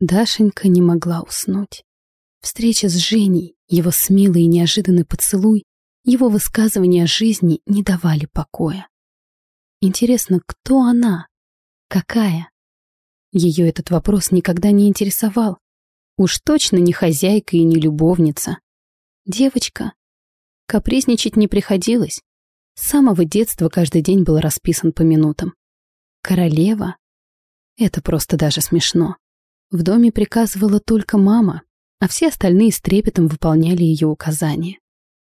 Дашенька не могла уснуть. Встреча с Женей, его смелый и неожиданный поцелуй, его высказывания о жизни не давали покоя. Интересно, кто она? Какая? Ее этот вопрос никогда не интересовал. Уж точно не хозяйка и не любовница. Девочка. Капризничать не приходилось. С самого детства каждый день был расписан по минутам. Королева? Это просто даже смешно. В доме приказывала только мама, а все остальные с трепетом выполняли ее указания.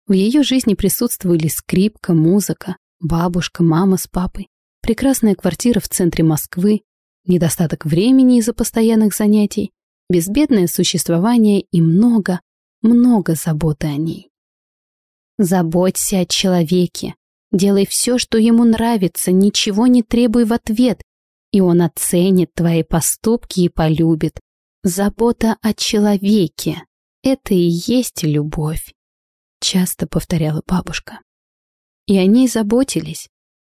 В ее жизни присутствовали скрипка, музыка, бабушка, мама с папой, прекрасная квартира в центре Москвы, недостаток времени из-за постоянных занятий, безбедное существование и много, много заботы о ней. Заботься о человеке, делай все, что ему нравится, ничего не требуй в ответ, и он оценит твои поступки и полюбит. Забота о человеке — это и есть любовь, часто повторяла бабушка. И о ней заботились.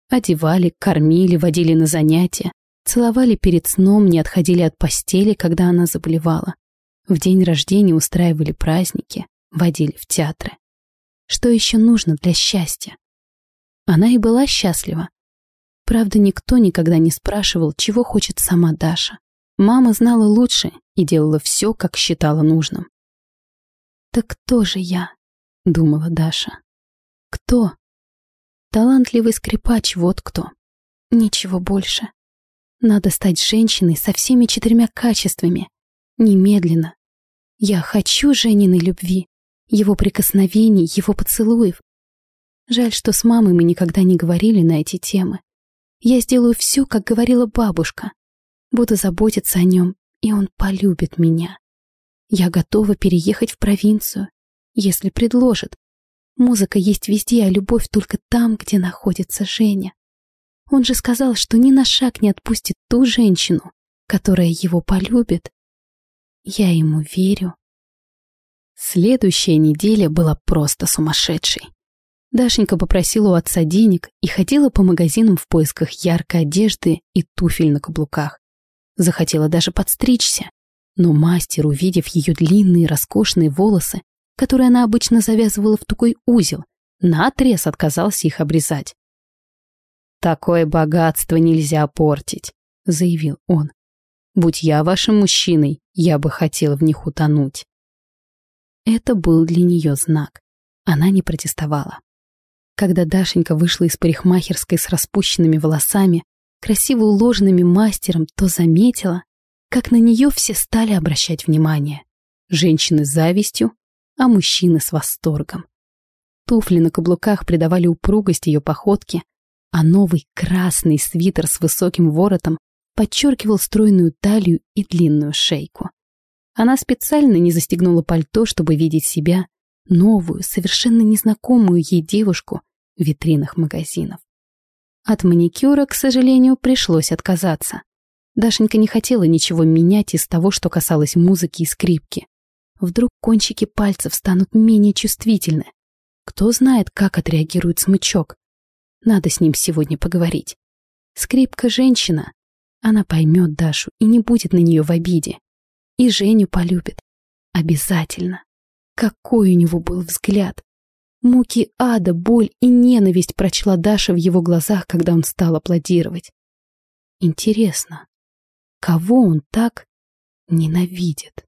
Одевали, кормили, водили на занятия, Целовали перед сном, не отходили от постели, когда она заболевала. В день рождения устраивали праздники, водили в театры. Что еще нужно для счастья? Она и была счастлива. Правда, никто никогда не спрашивал, чего хочет сама Даша. Мама знала лучше и делала все, как считала нужным. «Так кто же я?» — думала Даша. «Кто?» Талантливый скрипач, вот кто. Ничего больше. Надо стать женщиной со всеми четырьмя качествами. Немедленно. Я хочу Жениной любви, его прикосновений, его поцелуев. Жаль, что с мамой мы никогда не говорили на эти темы. Я сделаю все, как говорила бабушка. Буду заботиться о нем, и он полюбит меня. Я готова переехать в провинцию, если предложит. Музыка есть везде, а любовь только там, где находится Женя. Он же сказал, что ни на шаг не отпустит ту женщину, которая его полюбит. Я ему верю. Следующая неделя была просто сумасшедшей. Дашенька попросила у отца денег и ходила по магазинам в поисках яркой одежды и туфель на каблуках. Захотела даже подстричься, но мастер, увидев ее длинные роскошные волосы, которые она обычно завязывала в такой узел, наотрез отказался их обрезать. «Такое богатство нельзя портить», — заявил он. «Будь я вашим мужчиной, я бы хотел в них утонуть». Это был для нее знак. Она не протестовала. Когда Дашенька вышла из парикмахерской с распущенными волосами, красиво уложенными мастером, то заметила, как на нее все стали обращать внимание. Женщины с завистью, а мужчины с восторгом. Туфли на каблуках придавали упругость ее походке, а новый красный свитер с высоким воротом подчеркивал стройную талию и длинную шейку. Она специально не застегнула пальто, чтобы видеть себя, новую, совершенно незнакомую ей девушку витринах магазинов. От маникюра, к сожалению, пришлось отказаться. Дашенька не хотела ничего менять из того, что касалось музыки и скрипки. Вдруг кончики пальцев станут менее чувствительны. Кто знает, как отреагирует смычок. Надо с ним сегодня поговорить. Скрипка женщина. Она поймет Дашу и не будет на нее в обиде. И Женю полюбит. Обязательно. Какой у него был взгляд. Муки ада, боль и ненависть прочла Даша в его глазах, когда он стал аплодировать. Интересно, кого он так ненавидит?